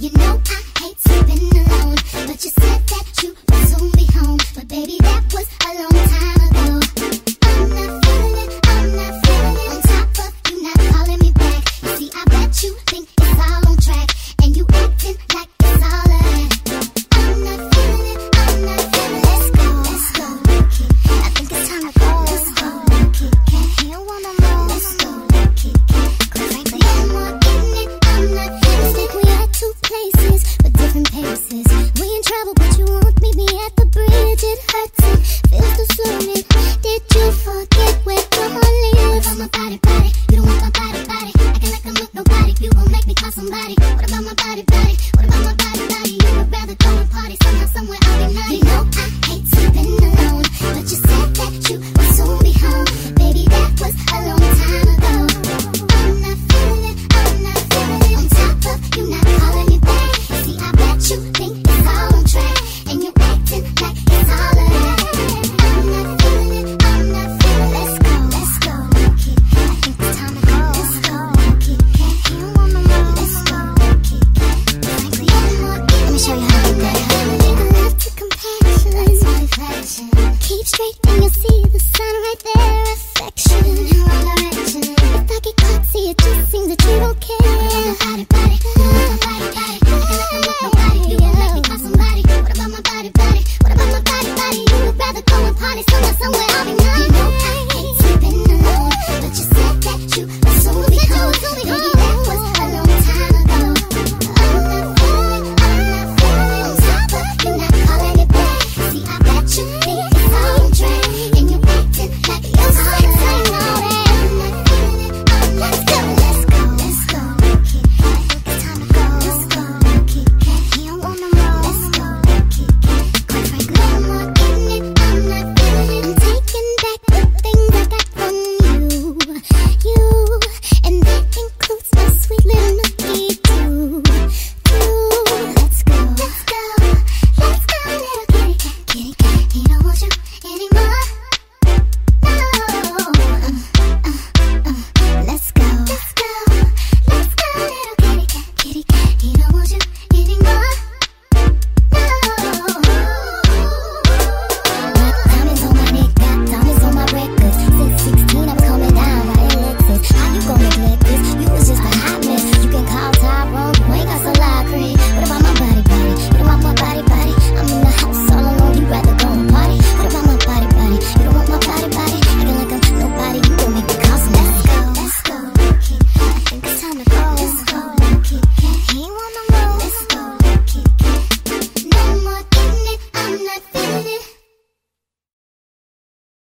You know my body. keep straight and you'll see the sun right there. Affection, all direction. If I get caught, see it just seems that you don't care.